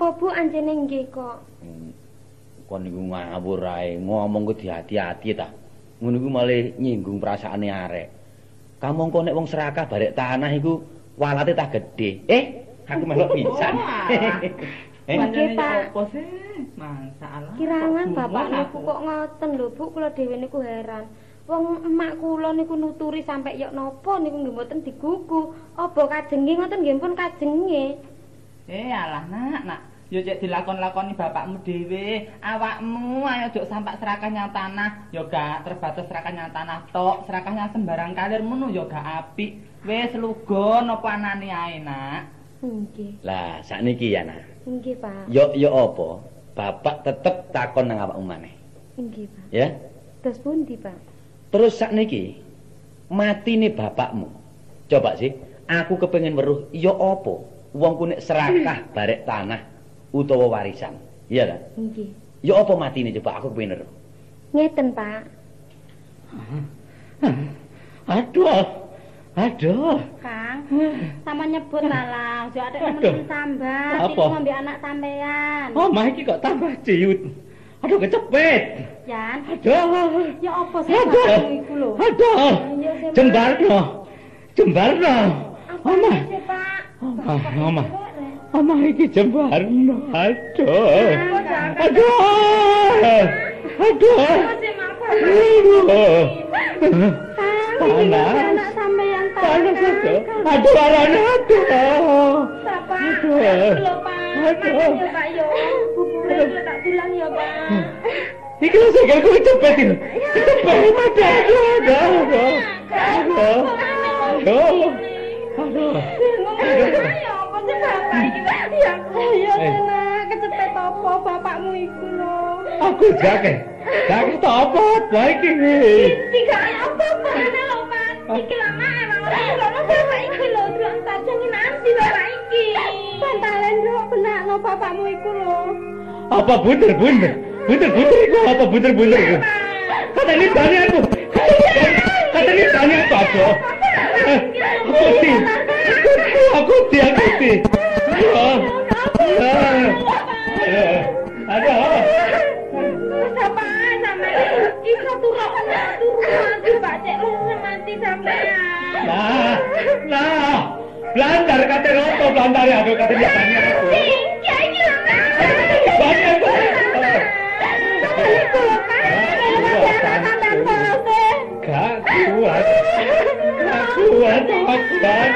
napa-napa, Bu, anjene nggih kok. Hmm, Kon niku ngawur ae, ngomong ku hati-hati ta. Ngono iku malah nyinggung perasaane arek. Kamu kok nek wong serakah barek tanah iku walate tak gedhe. Eh, aku melok pisan. Eh, Nggih, Pak. Apa sih? Masalah. Kirangan bapak niku kok ngoten lho, Bu, kula dhewe niku heran. Wong emak kula niku nuturi sampe yok napa niku nggih mboten digugu. Apa kajenge ngoten nggih pun kajenge. Eh alah nak, nak. Yo cek dilakon-lakoni bapakmu dhewe. Awakmu ayo jok sampak serakah nyang tanah. Yo gak terbatas serakah nyang tanah tok, serakah nyang sembarang kalir munu yo gak apik. Wis lugo napa anane ae, nak. Nggih. Lah, sakniki ya, Nak. Nggih, Pak. Yo yo apa? Bapak tetep takon nang awakmu maneh. Nggih, Pak. Ya. Terus pundi, Pak? Terus sakniki matine bapakmu. Coba sih, aku kepengin weruh ya apa wong ku nek serakah barek tanah utawa warisan. Iya ta? Nggih. Ya apa matine coba aku kepengin weruh. Ngeten, Pak. Aduh. Aduh. Kang, sama nyebut lalang, jo ada temen sambat, Apa? iki ngombe anak sampean. Omah iki kok tambah ciut. Aduh kecepet. Jan, Aduh. ya apa sih iku lho? Aduh. Pak. Jembarno. Jembarno. Omah. sih, Pak? Omah, Kok omah. Omah iki jembarno. Aduh. Aduh. Aduh. Aduh. Iki Panas. ngombe anak sampean Panas Kang. aduh. Aduh aduh. Bapak, Aduh. lho, Pak. Aduh. Makan ya, Pak, yo. Bubure kula tak tulang ya, Pak. Iki lho sing aku cepet iki. Cepet mati aduh. Aduh. Aduh. Aduh. Aduh. Aduh. Sih bapak iki? Ya ya Eh. tenan kecepet apa bapakmu iku lho. Aku jake. Jake tak apa baik iki. Tiga apa mana lho Pak? Iki lama emang ora ono bapak iki lho durung tajeng nanti bapak iki. Pantalen lho benakno bapakmu iku lho. Apa bunder bunder? Bunder bunder iku apa bunder bunder iku? Kata ini tanya aku. Kata ini tanya aku apa? Aku di. Aku di aku di. Ada. Bapak sama iki turun turun Pak cek lu mati sampean. Nah, nah. Blandar kata roto blandar ya aku kata dia tanya aku. Iki iki lho Pak. Banyak Gak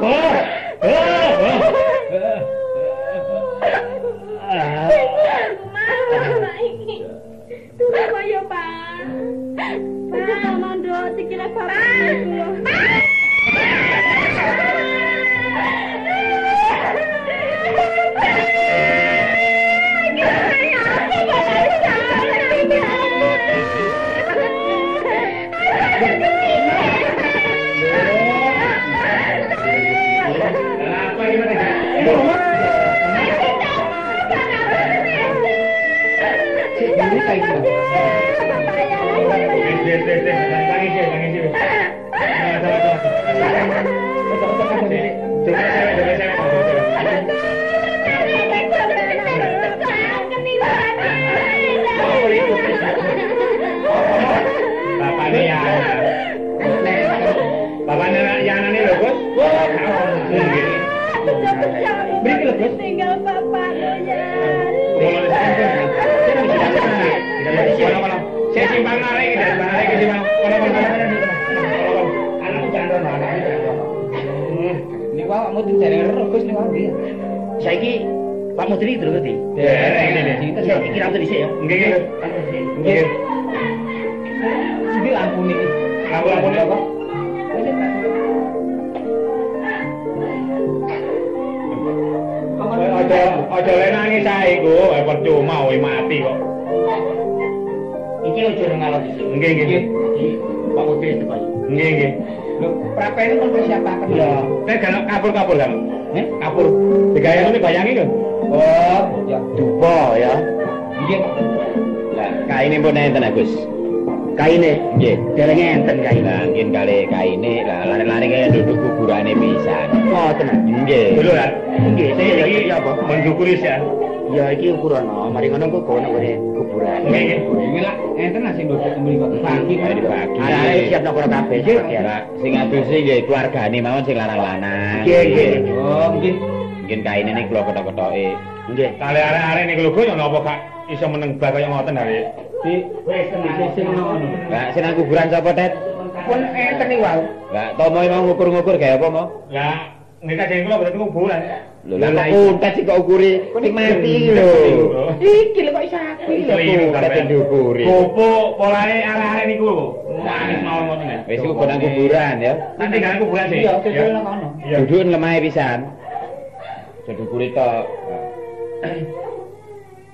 kuat. Kok awakmu dijare regus ning wae. Saiki Pak Mudri terus. Nggih, nggih. Nggih. Iki lampu niki. Lampu-lampu ini apa? Aja aja le nangis sae iku, eh percuma kowe mati kok. Iki lho jeneng ngalor di sini. Nggih, nggih. Nggih, nggih. Lho, prapene pun persiapaken. Ya, nek galak kapur-kapur kan. Eh? Kapur. Digaya ngene bayangi lho. Oh, ya dupa ya. Nggih. Lah, kaine pun enten Agus. Kaine. Nggih. Dereng enten kaine. Lah, nggih kali kaine lah lari-lari kaya duduk kuburane pisan. Ngoten. Nggih. Dulu kan. Nggih, Saya iki apa? mensyukuri sih. ya. Iki ukuran no, mari ngono kok kono kene kuburan. Nggih, nggih. Iki lah enten lah sing duduk kembali kok pagi Hari dibagi. Arek siap nang kono kabeh. Lah, sing adusi nggih keluargane mawon sing larang lanang. Nggih, nggih. Oh, nggih. Mungkin kaine niku kula ketok-ketoke. Nggih. Kali arek-arek niku lho kok napa gak iso meneng bak kaya ngoten hari. Di wis tenan sing ngono. Lah, sing kuburan sapa, Tet? Pun enten iki wae. Lah, tomo mau ngukur-ngukur gawe apa mau? Lah, nek kajen kula berarti kuburan. Lho, lah kok kok ukuri nikmati lho. Iki lho kok iso aku iki lho. Sing diukuri. Gopo polane arek-arek niku lho. Manis mawon ngoten ya. Wis iku nang kuburan ya. Nanti kan kuburan sih. Iya, nang kono. Iya. Duduk lemah pisan. Sedukuri tok.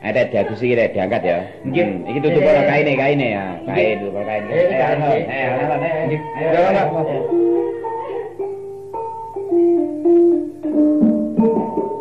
Ada diadus iki rek diangkat ya. Nggih. Hmm, Iki tutup ora kaine kaine ya. Kain tutup ora kain. Eh, Eh, kain. ayo, eh, ayo, Thank you.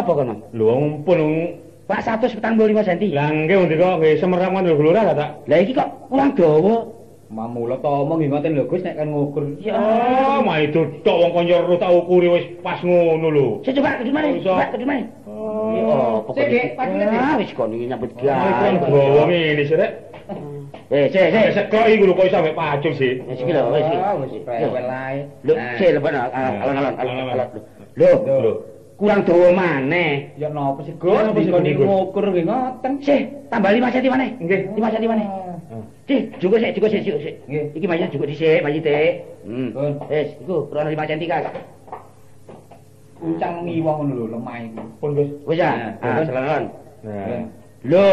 Apa kon, Mang? Lho ngumpul. Pak 145 cm. Lah nggih ndi kok nggih semerap ngono lho glora ta, tak? Lah iki kok kurang dawa. Mamula tomo nggih ngoten lho Gus nek kan ngukur. Ya. Oh, mah itu tok wong kanca ro tak ukuri wis pas ngono lho. Saya coba kedul mana? Iso. Coba kedul mana? Oh, pokoknya. Sik, Dik. Ah, wis kon iki nyambut Mari kon gawe. bawa ngene sih, Rek. Eh, sik, sik. Sekok iku lho kok iso sampe pacul sih. Wis iki lho, wis iki. Ah, wis ae. Lho, sik lho, alon alon alon alon. Lho, Lho. Kurang dawa maneh. Ya napa sih Gus? sih, Dikon iki ngukur nggih ngoten. Sik, tambah 5 cm maneh. Nggih. 5 cm maneh. Dik, juga sik, juga sik, sik. Nggih. Iki mayit juga dhisik, mayit e. Hmm. Wis, iku kurang 5 cm kan. Uncang ngiwah ngono lho lemah iki. Pun Gus. Wis ya. Ah, selon. Nah. Lho,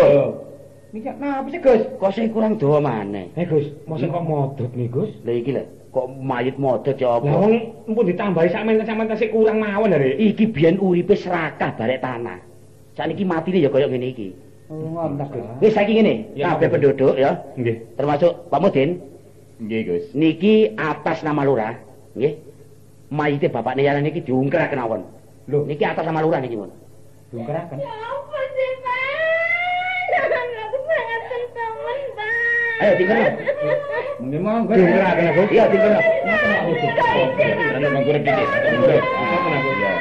Niki napa sih Gus? kok sing kurang dawa maneh. Eh Gus, mosok kok modot nih Gus? Lah iki lho, kok mayit modot ya Lah apa? wong empun ditambahi sakmen sampean tasik kurang mawon dari. Iki biyen uripe serakah barek tanah. Sakniki matine ya kaya ngene iki. Oh, Gus. Wis saiki ngene, kabeh penduduk ya, Nggih. termasuk Pak Mudin, Nggih, Gus. niki atas nama lurah, nggih. Mayite bapakne Yana niki diungkeraken awon. Lho. Niki atas nama lurah niki, Mun. Dungkeraken. Ya apa sih, Pak? Aku sangat tertemen, Pak. Ayo tinggal. Nggih monggo. Iya, tinggal. Ngoten Pak Gus. Ana mangkur dikit. Ya.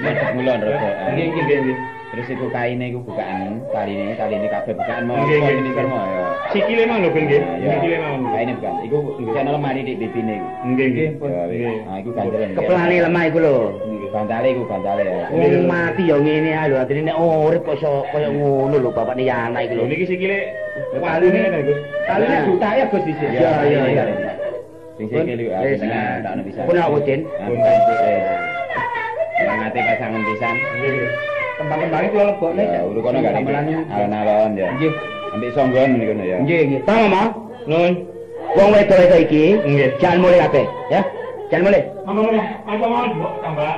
Madhep mulon rada. Nggih, nggih, nggih, nggih. Terus iku kaine iku bukaan, taline, taline kabeh bukaan mau Nggih, nggih. ini ya. Sikile mang lho nggih. Sikile mang. Kaine bukan. Iku channel lemari di bibine iku. Nggih, nggih. Nggih. Nah, iku ganjaran. Kepelane lemah iku lho. Bantale iku bantale ya. Wong mati ya ngene ae lho, artine nek urip kok iso kaya ngono lho bapakne Yana iki Lho lho. niki sikile waline ngene Gus. Taline juta ya Gus dhisik. Ya, ya, ya. Sing sikile Wis, tengah nah. tak ono pisan. Pun aku, Din. Pun wis. Mangate pasangan pisan. Kembang-kembang itu lebokne. Ya, urut kono gak iki. Alon-alon ya. Nggih. Ambek songgon niku ya. Nggih, nggih. Tama, Ma. Nun. Wong wedok-wedok iki Nggih. jangan mulai kabeh, ya. Jangan mulai. Mama mama, mau mbok tambah.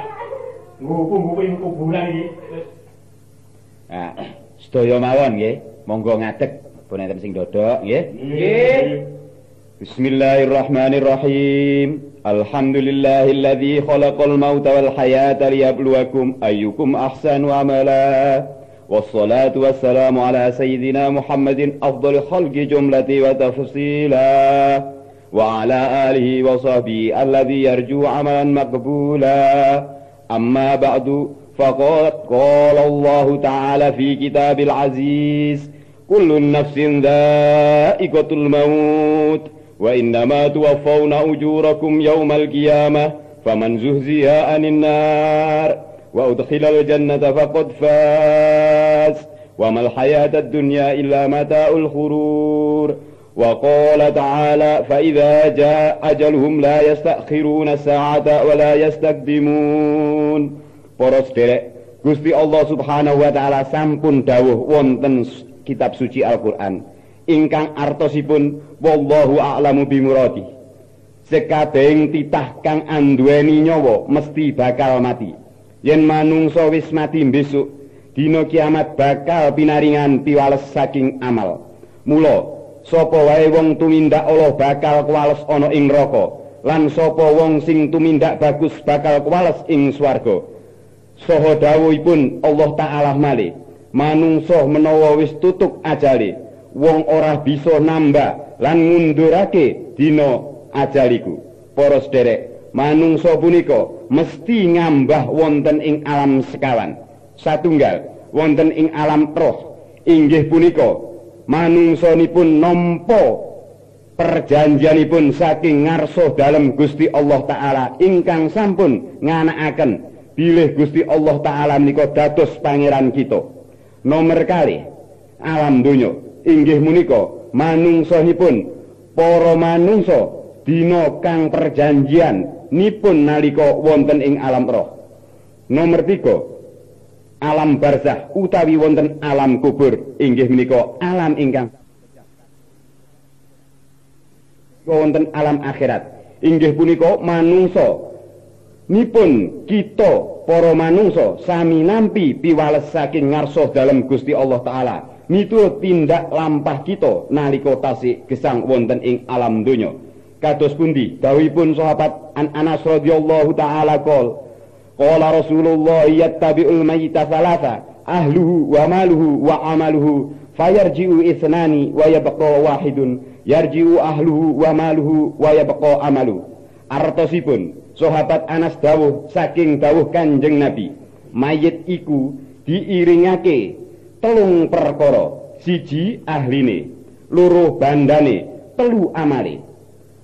Ngupu-ngupu ing kuburan iki. Terus Nah, sedaya mawon nggih. Monggo ngadeg pun enten sing dodok nggih. Nggih. Bismillahirrahmanirrahim. Alhamdulillahilladzi khalaqal mauta wal hayata liyabluwakum ayyukum ahsanu amala. والصلاة والسلام على سيدنا محمد أفضل خلق جملة وتفصيلا وعلى آله وصحبه الذي يرجو عملا مقبولا أما بعد فقد قال الله تعالى في كتاب العزيز كل نفس ذائقة الموت وإنما توفون أجوركم يوم القيامة فمن زهزها عن النار وأدخل الجنة فقد فاز وما الحياة الدنيا إلا متاع الغرور. وقال تعالى فإذا جاء أجلهم لا يستأخرون ساعة ولا يستقدمون Para sederek, Gusti Allah Subhanahu wa taala sampun dawuh wonten kitab suci Al-Qur'an ingkang artosipun wallahu a'lamu bimuradi. Sekabehing titah kang anduweni nyawa mesti bakal mati. Yen manungsa wis mati besok, dina kiamat bakal pinaringan piwales saking amal. Mula sapa wae wong tumindak Allah bakal kuwales ana ing neraka? Lan sapa wong sing tumindak bagus bakal kuwales ing swarga. saha dawuhipun Allah taala malih. Manungsa menawa wis tutuk ajale wong ora bisa nambah lan ngundurake dina ajaliku. Para sederek manungsa punika mesti ngambah wonten ing alam sekawan. Satunggal wonten ing alam roh inggih punika manungsanipun nampa perjanjianipun saking ngarsa dalem Gusti Allah taala ingkang sampun nganakaken bilih Gusti Allah taala menika dados pangeran kita. Nomor kali alam donya inggih menika manungsanipun para manungsa dina kang perjanjian nipun nalika wonten ing alam roh. Nomor tiga alam barzah utawi wonten alam kubur. Inggih menika alam ingkang wonten alam akhirat. Inggih punika manungsa. Nipun kita para manungsa sami nampi piwales saking ngarsa dalem Gusti Allah taala. Miturut tindak lampah kita nalika tasih gesang wonten ing alam donya. Kados pundi? Dawuhipun sahabat An Anas radhiyallahu taala qol qala Rasulullah yattabi'ul mayyita salasa ahluhu wa maluhu wa amaluhu fayarji'u isnani wa yabqa wahidun yarji'u ahluhu wa maluhu wa yabqa amalu. Artosipun sahabat Anas dawuh saking dawuh Kanjeng Nabi mayit iku diiringake telung perkara siji ahline loro bandane telu amale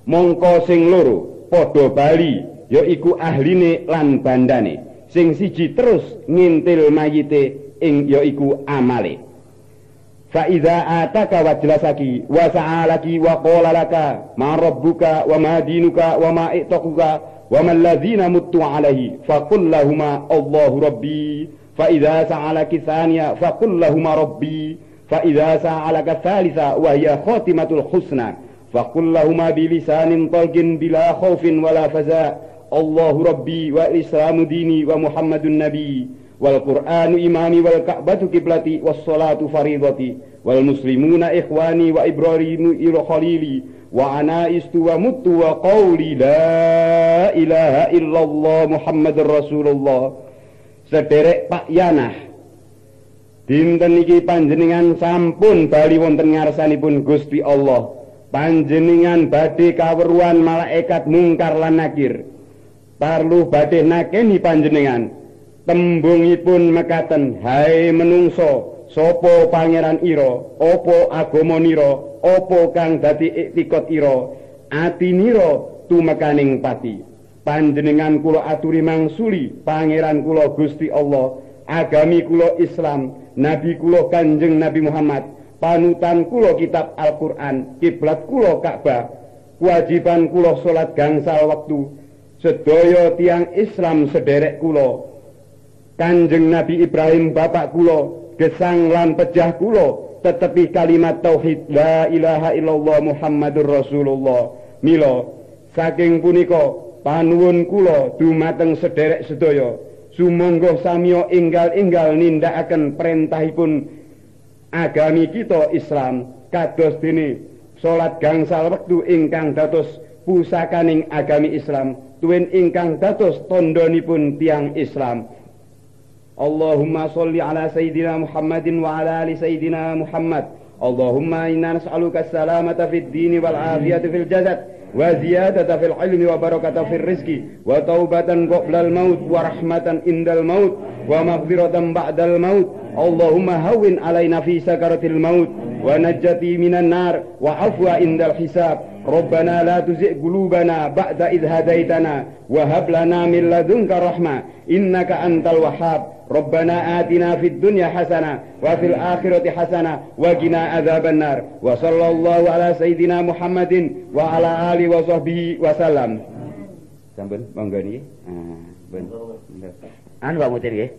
mongko sing loro padha bali yaiku ahline lan bandane sing siji terus ngintil mayite ing yaiku amale fa iza ataka wa jelasaki wa sa'alaki wa qala laka ma rabbuka wa ma dinuka wa ma itaquka وما الذين مت عليه فقل لهما الله ربي فإذا سألك ثانية فقل لهما ربي فإذا سألك الثالثة وهي خاتمة الحسنى فقل لهما بلسان طلق بلا خوف ولا فزاء Allahu Rabbi wa Islamu dini wa Muhammadun Nabi wal Qur'anu imami wal Ka'batu kiblati was salatu faridati wal muslimuna ikhwani wa ibrahimu ila khalili wa ana istu wa mutu wa qawli la ilaha illallah Muhammadur Rasulullah. Sederek Pak Yanah dinten iki panjenengan sampun bali wonten ngarsanipun Gusti Allah. Panjenengan badhe kaweruhan malaikat mungkar Lanakir parlu badhe nakeni panjenengan. Tembungipun mekaten hai menungso sapa pangeran ira? Apa agama nira? Apa kang dadi iktikot ira? Atinira tumekaning pati. Panjenengan kula aturi mangsuli pangeran kula Gusti Allah agami kula Islam nabi kula Kanjeng Nabi Muhammad panutan kula kitab Al-Qur'an kiblat kula Ka'bah kewajiban kula salat gangsal waktu sedaya tiang Islam sederek kula. Kanjeng Nabi Ibrahim bapak kula gesang lan pejah kula tetapi kalimat tauhid la ilaha illallah Muhammadur Rasulullah. Mila saking punika panuwun kula dumateng sederek sedaya. Sumangga samya enggal-enggal nindakaken perintahipun agami kita Islam kados dene salat gangsal wektu ingkang dados pusakaning agami Islam tuwin ingkang dados tandhanipun tiang Islam اللهم صل على سيدنا محمد وعلى آل سيدنا محمد اللهم إنا نسألك السلامة في الدين والعافية في الجسد وزيادة في العلم وبركة في الرزق وتوبة قبل الموت ورحمة عند الموت ومغفرة بعد الموت اللهم هون علينا في سكرة الموت ونجتي من النار وعفو عند الحساب ربنا لا تزغ قلوبنا بعد إذ هديتنا وهب لنا من لدنك رحمة إنك أنت الوهاب ربنا آتنا في الدنيا حسنة وفي الآخرة حسنة وقنا عذاب النار وصلى الله على سيدنا محمد وعلى آله وصحبه وسلم Sampun, monggo niki. Ah, pun. Anu Pak Mudin nggih.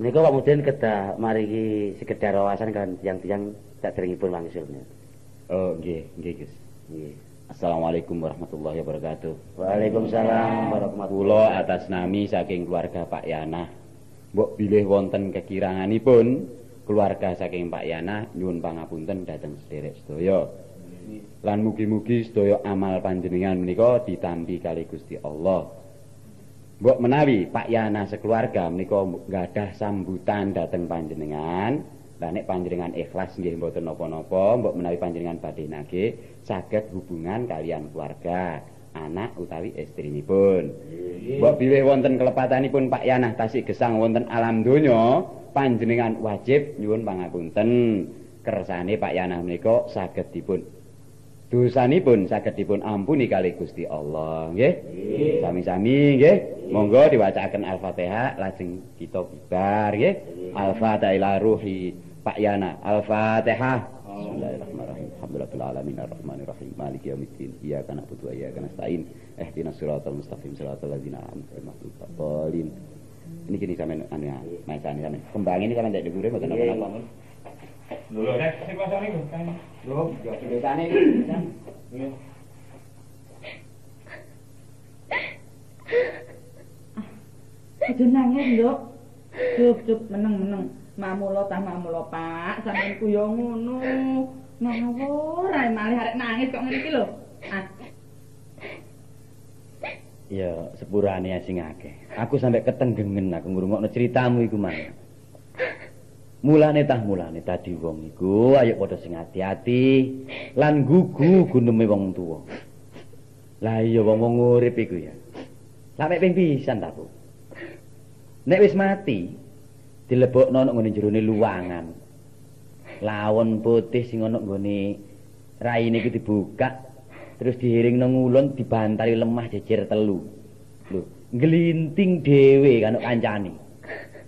Menika Pak Mudin kedah mariki sekedar wawasan kan tiang-tiang saderengipun wangsul. Oh, nggih, nggih, Gus. Assalamualaikum warahmatullahi wabarakatuh. Waalaikumsalam warahmatullahi Kula atas nami saking keluarga Pak Yana. Mbok bilih wonten kekiranganipun keluarga saking Pak Yana nyuwun pangapunten dhateng sederek sedaya. Lan mugi-mugi sedaya amal panjenengan menika ditampi kali Gusti Allah. Mbok menawi Pak Yana sekeluarga menika gadah sambutan dhateng panjenengan, lah nek panjenengan ikhlas nggih mboten napa-napa, mbok menawi panjenengan badhe nagih saged hubungan kalian keluarga, anak utawi istrinipun. Mbok bilih wonten kelepatanipun Pak Yanah tasih gesang wonten alam donya, panjenengan wajib nyuwun pangapunten. Kersane Pak Yanah menika saged dipun dosanipun saged dipun ampuni kali Gusti Allah, nggih. Sami-sami nggih. Monggo diwacaken Al-Fatihah lajeng kita bibar nggih. Al-Fatihah ila ruhi Pak Yana. Al-Fatihah. Bismillahirrahmanirrahim. Alhamdulillahil alamin arrahmanir rahim. Maliki yaumiddin. Iyyaka na'budu wa iyyaka nasta'in. Ihdinas siratal mustaqim siratal ladzina an'amta alaihim. Ini gini sampean anu ya, maisane sampean. Kembang ini sampean ndak dhuwure mboten apa-apa. Lho, nek sing niku kan. Lho, yo desane. Aja nangis, Nduk. Cup, Mamulo tah mamulo, Pak. Sampeyan ku yo ngono. Ngawur ae malih arek nangis kok ngene iki lho. Ah, Ya, sepurane sing akeh. Aku sampe ketenggengen aku ngrungokno ceritamu iku mang. Mulane tah mulane tadi wong iku ayo padha sing ati-ati lan gugu guneme wong tuwa. Lah iya wong-wong urip iku ya. Sampe ping pisan ta, Bu. Nek wis mati dilebokno nang ngene jerone luwangan. Lawon putih sing ana nggone raine iku dibuka terus diiring nang ulun dibantari lemah jejer telu. Lho, nglinting dhewe kan kancane.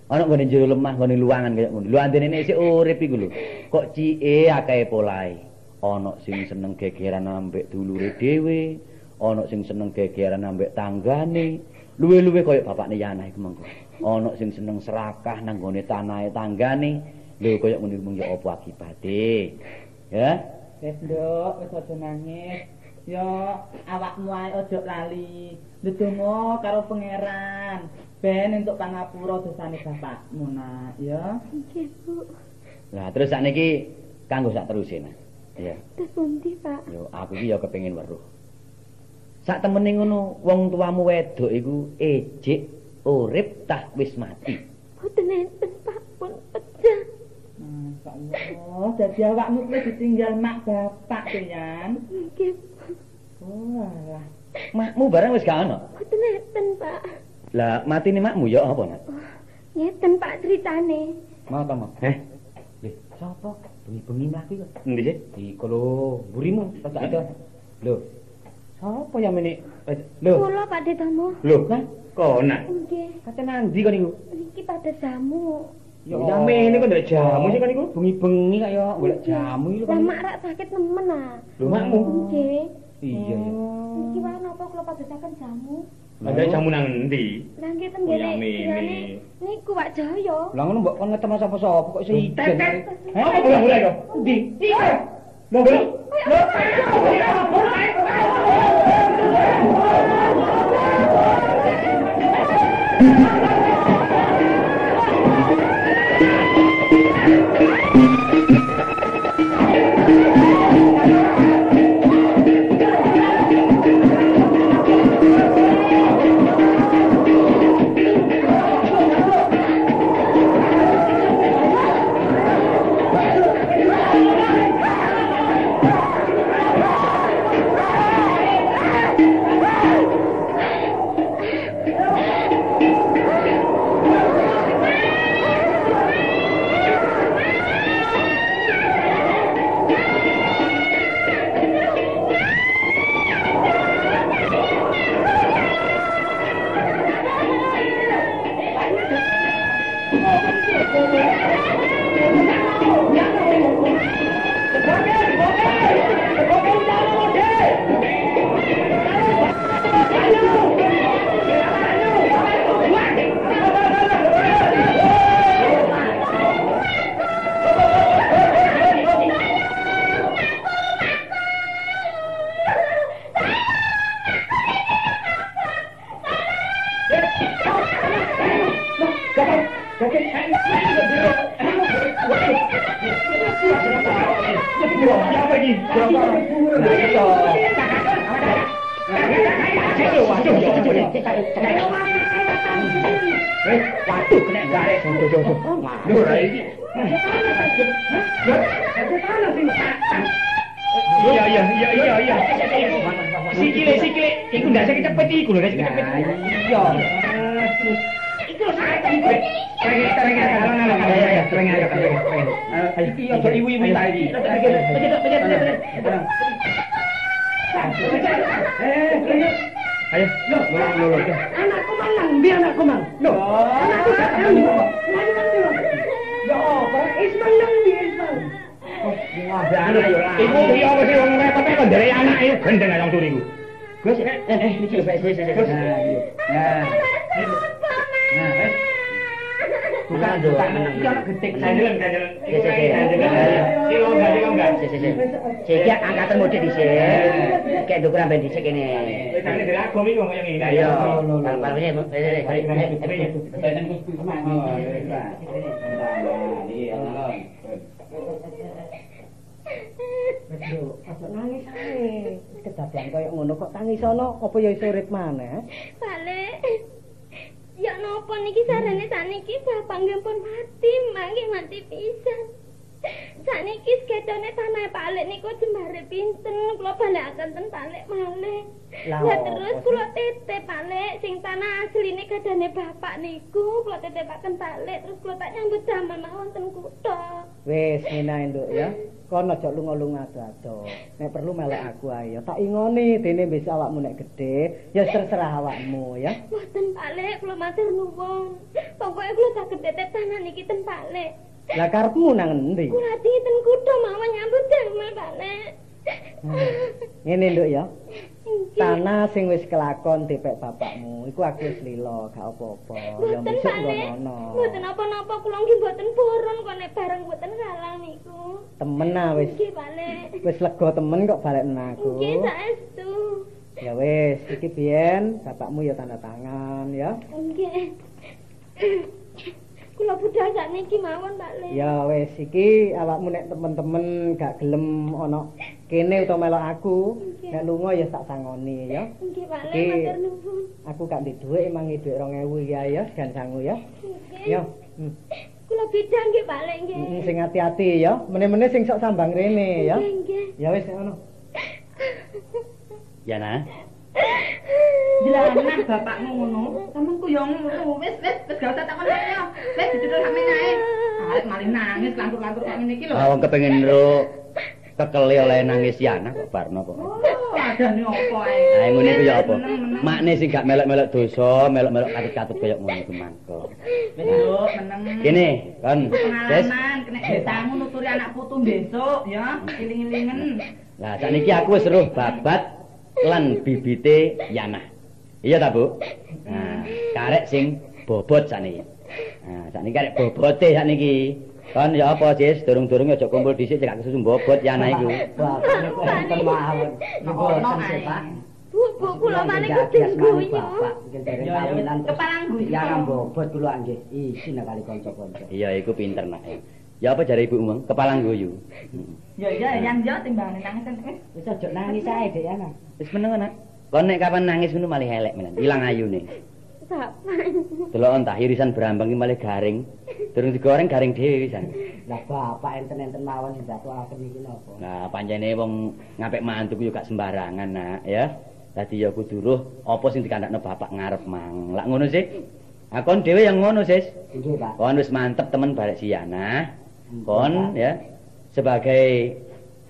Ana nggone jero lemah nggone luwangan kaya ngono. Lho antene isih urip iku lho. Kok cike akeh polahe. Ana sing seneng gegeran ambek dulure dhewe, ana sing seneng gegeran ambek tanggane. Luwe-luwe kaya bapakne Yana iku mengko. Ana sing seneng serakah nang gone tanahe tanggane. Lho kaya ngono mung ya apa akibate. Ya? wis Nduk, wis aja nangis. Yo, awakmu ae aja lali. Ndedonga karo pangeran. Ben entuk pangapura dosane bapakmu, Nak, ya. Nggih, Bu. Lah terus sakniki kanggo sak terusé nah. Ya. Terus pundi, Pak? Yo aku iki ya kepengin weruh. Sak temene ngono wong tuamu wedok iku ejik urip tah wis mati. Boten enten, Pak. Pun pecah. Masyaallah, dadi awakmu kuwi ditinggal mak bapak to, Yan. Nggih, Oh, alah. Makmu barang wis gak ana. boten enten, Pak. Lah matine makmu ya apa nak? Ngeten, Pak, ceritane. Mau ta mau? Heh. Lih, sapa? Bengi-bengi mlaku kok. Endi sih? Iku lho, burimu tak ada. Lho. Sapa yang meni? Lho. Kula Pak Detomo. Lho, kan konak. Nggih. Kate nandi kok niku? Niki pada jamu. Ya jamene kok ndak jamu sih kan niku. Bengi-bengi kaya golek jamu iki lho. Lah mak rak sakit nemen ah. Lho makmu. Nggih. Iya ya. Niki wae napa kula padosaken jamu? Ada jamu nang endi? Lah nggih ten Oh, ngene. yang ini. griyane Niku Pak Jaya. Lah ngono mbok kon ngetemu sapa-sapa kok iso ijen. Hah, mulai to. Endi? Lho, lho. Nggih, Ya apa? Ismail nang ndi Ismail? Iku piye apa sih wong repot kok nderek anak iku gendeng ayang turu iku. Gus, eh, eh, iki lho, Pak, sik, sik, sik. Gus. Nah. Bukan, bukan. Sik, sik. Sik. Sik, iki angkatan mudik dhisik. Kayak ndukur sampe dhisik kene. Kane dari agom iki wong kaya ngene. Ayo, Bang Parwini, eh, eh, eh, Aja nangis ae. Kedadian koyo ngono kok tangisono apa ya iso urip maneh? Balik. Ya napa niki sarane saniki bapak nggih pun mati, mangke mati pisan. Saniki sketone tanah balik niku jembare pinten, kula balekaken ten balik malih. Lah, terus kula titip balik sing tanah asline kadane bapak niku, kula titipaken balik terus kula tak nyambut damel mawon ten kutha. Wis ngene ae, Nduk ya. Kon aja lunga-lunga ado Nek perlu melek aku ae ya. Tak ingoni dene wis awakmu nek gedhe, ya terserah awakmu ya. Mboten balik, kula matur nuwun. Pokoke kula saged titip tanah niki ten balik. Lah karepmu nang endi? Kula ten kutha mawon nyambut damel balik. Ngene Nduk ya. Tanah sing wis kelakon dipek bapakmu, iku aku wis lila, gak apa-apa. Ya balik. ngono. Mboten apa-apa kula nggih mboten purun kok nek bareng mboten salah niku. Temen ah wis Nggih balik. wis lega temen kok balik nang aku. Nggih saestu. Ya wis, iki biyen bapakmu ya tanda tangan ya. Nggih. Kula budal sakniki mawon balik. Ya wis iki awakmu nek temen-temen gak gelem ana kene utawa melok aku, nek lunga ya tak sangoni ya. Nggih balik Iki- matur nuwun. Aku gak ndek dhuwit mangi dhuwit 2000 ya ya gan sangu ya. Nggih. Ya. Hmm. Kula bidang nggih balik nggih. Hmm, sing hati-hati ya. Meneh-meneh sing sok sambang rene ya. Nggih. Ya wis ngono. Ya nah. Jelanan bapakmu ngono. Sampeyan ku yo ngono. Wis wis wis gak usah takon ae. Wis ditutur sak meneh ae. Arek malah nangis lantur-lantur kok ngene iki lho. Awang kepengin ro kekeli oleh nangis Yana kok Barno kok. Oh, adane opo ae. Nah, ngono iku ya apa? Meneng. Makne sing gak melok-melok dosa, melok-melok katut-katut kaya ngono iku mangko. Wis Nduk, meneng. Kene, kon. Des. pengalaman kena desamu nuturi anak putu besok ya iling-ilingen Lah sakniki aku wis roh babat lan bibite Yana. Iya ta, Bu? Nah, karek sing bobot sakniki. Nah, sakniki karek bobote sakniki. Kon ya apa, Cis? Durung-durung aja kumpul dhisik cek susu bobot Yana iku. Bapak enten mawon. Enten sih. Pak. Bu, bu kula guyu. Bapak mungkin dari Ya, ya, guyu. Ya kan bobot kula nggih. Isin kali kanca-kanca. Iya, iku pinter nak. Ya apa jare Ibu Umang? Kepalang guyu. ya iya yang yo timbangane nangis kan wis aja nangis ae, Dek Yana. Wis meneng nak. Kon nek kapan nangis ngono malih elek menan. Ilang ayune. Bapak. Delok entah irisan brambang iki malih garing. Durung digoreng garing dhewe wisan. Lah bapak enten-enten mawon sing jatuhaken iki napa? Nah, pancene wong ngapik mantu ku yo gak sembarangan, Nak, ya. Dadi ya kudu roh apa sing dikandakno bapak ngarep mang. Lak ngono sih. Ah kon dhewe yang ngono, Sis. Nggih, Pak. Kon wis mantep temen barek Siana. Kon ya sebagai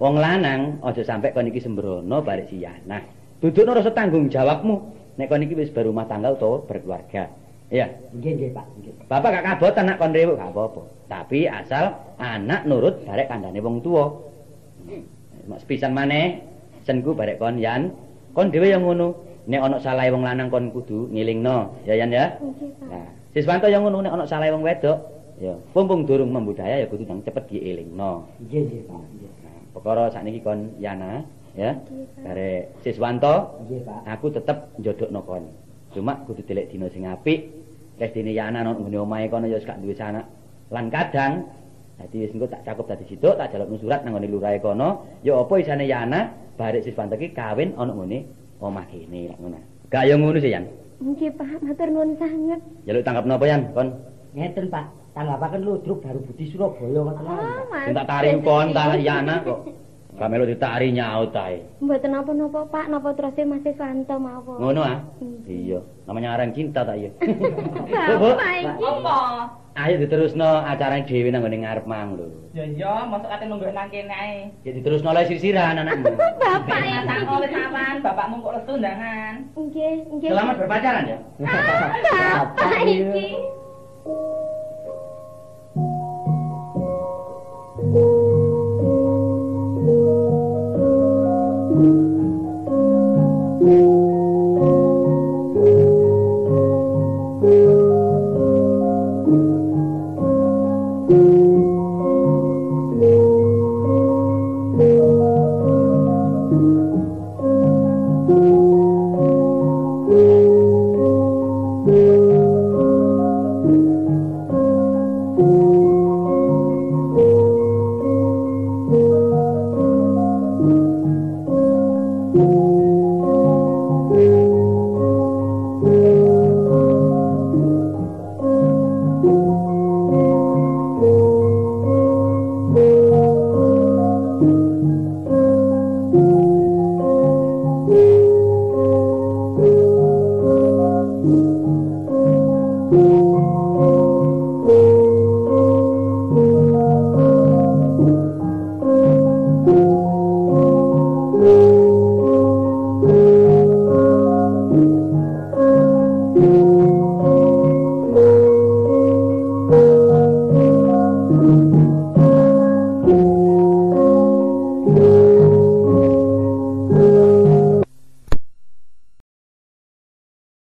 wong lanang aja sampe kon iki sembrono barek Siana. Dudukno rasa tanggung jawabmu nek kon iki wis berumah tangga utawa berkeluarga. Iya. Nggih, nggih, Pak. Bapak gak kabotan nak kon rewuk gak apa-apa. Tapi asal anak nurut barek kandhane wong tuwa. Mak sepisan maneh senku barek kon Yan. Kon dhewe yang ngono. Nek ana salahe wong lanang kon kudu ngilingno, ya Yan ya. Nggih, Pak. Nah, Siswanto yang ngono nek ana salahe wong wedok, ya pumpung durung membudaya ya kudu nang cepet dielingno. Nggih, nggih, Pak. Perkara sakniki kon Yana, ya. Bare Siswanto, Nggih, Pak. aku tetep njodhokno kon. Cuma kudu delek dina sing apik. Wis dene Yana nang ngene omahe kono ya wis gak duwe sanak. Lan kadang dadi wis engko tak cakup dadi situk, tak jalukno surat nang ngene lurahe kono, ya apa isane Yana barek Siswanto ki kawin ana ngene omah kene lak ngono. Gak ya ngono sih Yan. Nggih, Pak. Matur nuwun sanget. Jaluk tangkap napa Yan kon? Ngeten, Pak. Tanggapaken ludruk baru budi Surabaya ngoten Oh, ae. Mas. Sing tak tari kon tak Yana kok. Kamelo ditari nyaut ae. Mboten napa-napa, Pak. Napa terus Mas Siswanto mawon. Ngono ah? Hmm. Iya, namanya arang cinta tak iya. Bapak iki. Apa? Ayo diterusno acara dhewe nang ngene ngarep mang lho. Ya iya, mosok kate nunggu nang kene ae. Ya diterusno oleh sisiran anakmu. Bapak Pak iki. tak oleh sawan, bapakmu kok lesu ndangan. Nggih, nggih. Selamat berpacaran ya. Bapak iki. Thank you.